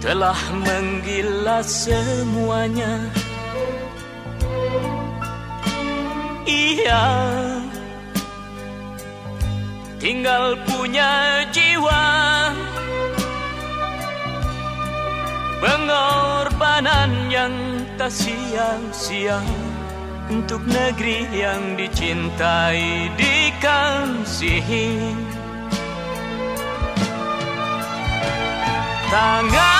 telah menggila semuanya. Ia tinggal punya jiwa Pengorbanan yang tak sia-sia Untuk negeri yang dicintai, dikasihi. Tangan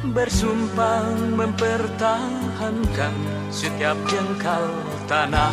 bersumpah mempertahankan setiap jengkal tanah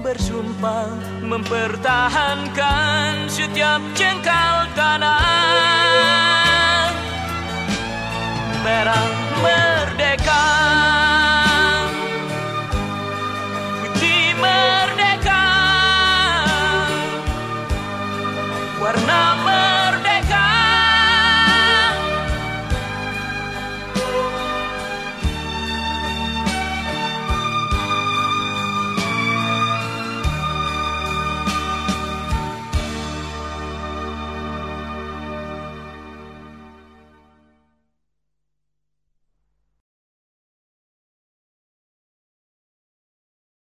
bersumpah mempertahankan setiap jengkal tanah. Merah merdeka.